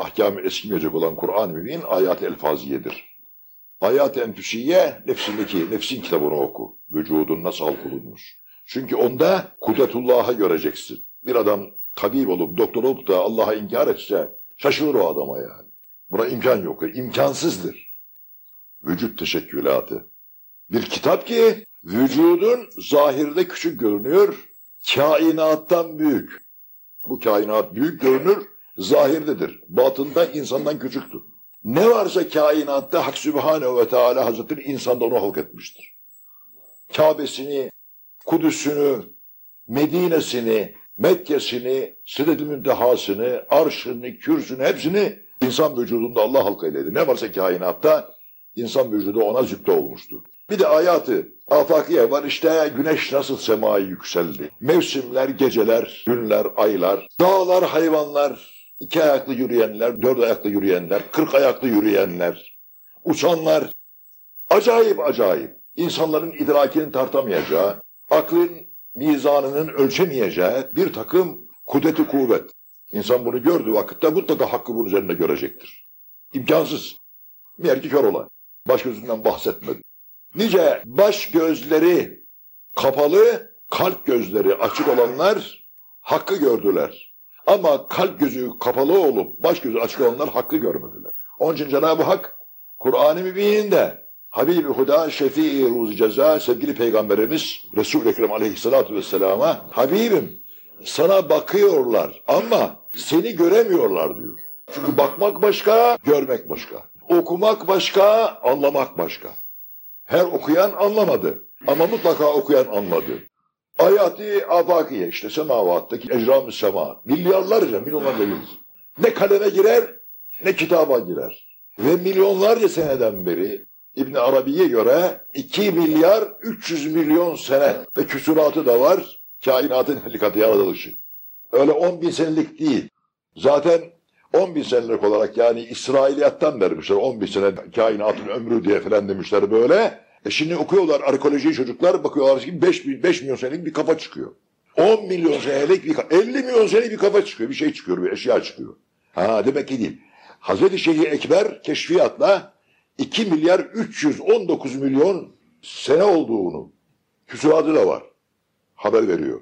ahkamı eskimeyecek olan Kur'an-ı Mübin ayat-ı elfaziyedir. Hayat-ı enfüsiye nefsindeki, nefsin kitabını oku. Vücudun nasıl halk olunmuş. Çünkü onda kudretullah'ı göreceksin. Bir adam tabip olup, doktor olup da Allah'a inkar etse şaşırır o adama yani. Buna imkan yok. İmkansızdır. Vücut teşekkülatı. Bir kitap ki vücudun zahirde küçük görünüyor, kainattan büyük. Bu kainat büyük görünür, zahirdedir. Batında insandan küçüktür. Ne varsa kainatta Hak Sübhanehu ve Teala Hazretleri insanda onu halk etmiştir. Kabe'sini, Kudüs'ünü, Medine'sini, Mekke'sini, Sidet-i Müntehasını, Arş'ını, Kürs'ünü hepsini insan vücudunda Allah halk eyledi. Ne varsa kainatta insan vücudu ona zübde olmuştur. Bir de hayatı, afakiye var işte güneş nasıl semaya yükseldi. Mevsimler, geceler, günler, aylar, dağlar, hayvanlar, iki ayaklı yürüyenler, dört ayaklı yürüyenler, kırk ayaklı yürüyenler, uçanlar, acayip acayip. İnsanların idrakinin tartamayacağı, aklın mizanının ölçemeyeceği bir takım kudreti kuvvet. İnsan bunu gördüğü vakitte mutlaka hakkı bunun üzerinde görecektir. İmkansız. Meğer ki kör ola. Baş gözünden bahsetmedi. Nice baş gözleri kapalı, kalp gözleri açık olanlar hakkı gördüler. Ama kalp gözü kapalı olup baş gözü açık olanlar hakkı görmediler. Onun için Cenab-ı Hak Kur'an-ı Mübin'inde Habibi Huda Şefii Ruzi Ceza sevgili Peygamberimiz Resul-i Ekrem Aleyhisselatü Vesselam'a Habibim sana bakıyorlar ama seni göremiyorlar diyor. Çünkü bakmak başka, görmek başka. Okumak başka, anlamak başka. Her okuyan anlamadı ama mutlaka okuyan anladı. Ayati afakiye işte semavattaki ecram-ı sema. Milyarlarca, milyonlarca yıldız. Ne kaleme girer ne kitaba girer. Ve milyonlarca seneden beri İbn Arabi'ye göre 2 milyar 300 milyon sene ve küsuratı da var kainatın helikatı yaratılışı. Öyle 10 bin senelik değil. Zaten 10 bin senelik olarak yani İsrailiyattan vermişler 10 bin sene kainatın ömrü diye falan demişler böyle. E şimdi okuyorlar arkeoloji çocuklar bakıyorlar ki 5, 5 milyon senelik bir kafa çıkıyor. 10 milyon senelik bir kafa, 50 milyon senelik bir kafa çıkıyor. Bir şey çıkıyor, bir eşya çıkıyor. Ha demek ki değil. Hazreti Şeyh Ekber keşfiyatla 2 milyar 319 milyon sene olduğunu küsuratı da var. Haber veriyor.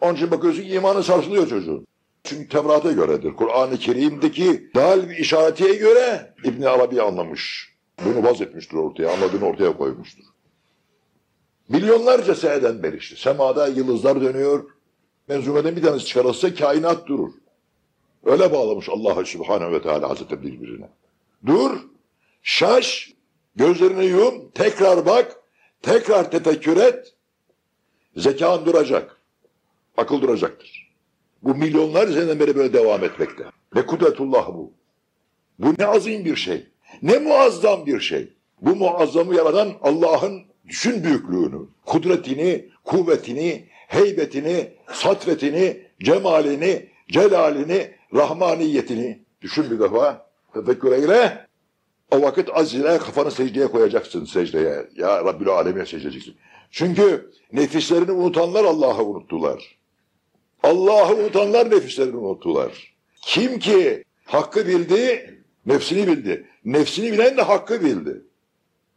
Onun için bakıyorsun imanı sarsılıyor çocuğun. Çünkü Tevrat'a göredir. Kur'an-ı Kerim'deki dal bir işaretiye göre İbn Arabi anlamış. Bunu vaz etmiştir ortaya, anladığını ortaya koymuştur. Milyonlarca seneden beri işte. Semada yıldızlar dönüyor. Menzumeden bir tanesi çıkarılsa kainat durur. Öyle bağlamış Allah Subhanahu ve Teala Hazretleri birbirine. Dur, şaş, gözlerini yum, tekrar bak, tekrar tefekkür et. Zekan duracak. Akıl duracaktır. Bu milyonlar seneden beri böyle devam etmekte. Ne kudretullah bu. Bu ne azim bir şey. Ne muazzam bir şey. Bu muazzamı yaratan Allah'ın düşün büyüklüğünü, kudretini, kuvvetini, heybetini, satvetini, cemalini, celalini, rahmaniyetini düşün bir defa. Tefekkür eyle. O vakit az ile kafanı secdeye koyacaksın secdeye. Ya Rabbül Alem'e secde edeceksin. Çünkü nefislerini unutanlar Allah'ı unuttular. Allah'ı unutanlar nefislerini unuttular. Kim ki hakkı bildi, nefsini bildi. Nefsini bilen de hakkı bildi.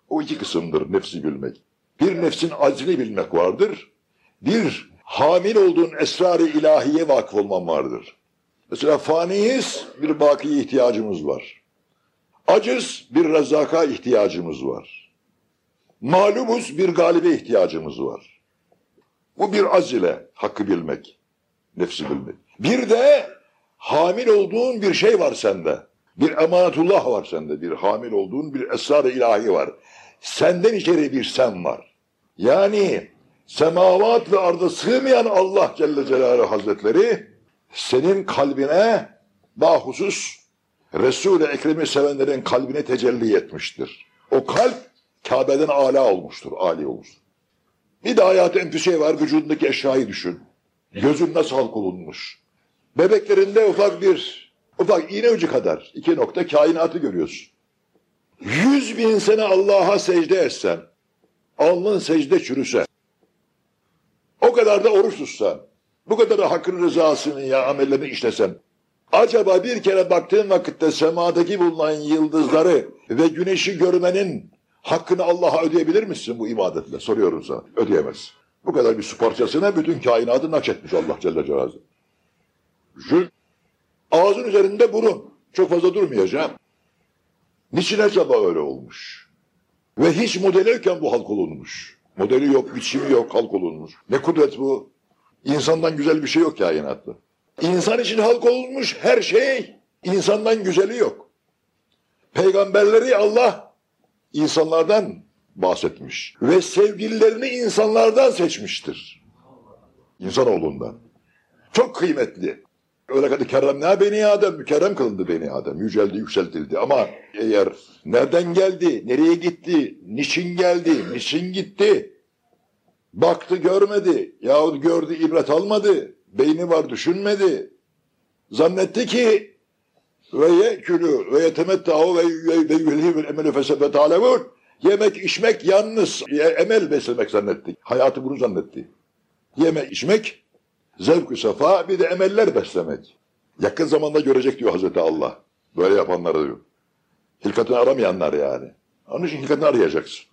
O iki kısımdır nefsi bilmek. Bir nefsin aczini bilmek vardır. Bir hamil olduğun esrar-ı ilahiye vakıf olman vardır. Mesela faniyiz, bir baki ihtiyacımız var. Acız, bir rezaka ihtiyacımız var. Malumuz, bir galibe ihtiyacımız var. Bu bir az ile hakkı bilmek, nefsi bilmek. Bir de hamil olduğun bir şey var sende. Bir emanetullah var sende. Bir hamil olduğun bir esrar-ı ilahi var. Senden içeri bir sen var. Yani semavat ve arda sığmayan Allah Celle Celaluhu Hazretleri senin kalbine bahusus Resul-i Ekrem'i sevenlerin kalbine tecelli etmiştir. O kalp Kabe'den ala olmuştur, ali olmuştur. Bir de hayat-ı enfüse var, vücudundaki eşyayı düşün. Gözün nasıl halk olunmuş. Bebeklerinde ufak bir, ufak iğne ucu kadar iki nokta kainatı görüyorsun. Yüz bin sene Allah'a secde etsen, alnın secde çürüse, o kadar da oruç tutsan, bu kadar da hakkın rızasını ya amellerini işlesen, Acaba bir kere baktığın vakitte semadaki bulunan yıldızları ve güneşi görmenin hakkını Allah'a ödeyebilir misin bu ibadetle? Soruyorum sana. Ödeyemez. Bu kadar bir su parçasına bütün kainatı nakşetmiş Allah Celle Celaluhu. Jül, ağzın üzerinde burun. Çok fazla durmayacağım. Niçin acaba öyle olmuş? Ve hiç modeli yokken bu halk olunmuş. Modeli yok, biçimi yok, halk olunmuş. Ne kudret bu? İnsandan güzel bir şey yok kainatta. İnsan için halk olunmuş her şey, insandan güzeli yok. Peygamberleri Allah insanlardan bahsetmiş. Ve sevgililerini insanlardan seçmiştir. İnsanoğlundan. Çok kıymetli. Öyle kadar kerremna beni Adem, mükerrem kılındı beni Adem. Yüceldi, yükseltildi. Ama eğer nereden geldi, nereye gitti, niçin geldi, niçin gitti, baktı görmedi, yahut gördü ibret almadı, beyni var düşünmedi, zannetti ki ve yekülü ve yetemetta'u ve yülhibül emeli fesebet alemun yemek içmek yalnız e, emel beslemek zannetti. Hayatı bunu zannetti. Yemek içmek zevk-ü sefa bir de emeller beslemek. Yakın zamanda görecek diyor Hazreti Allah. Böyle yapanları diyor. Hilkatını aramayanlar yani. Onun için hilkatını arayacaksın.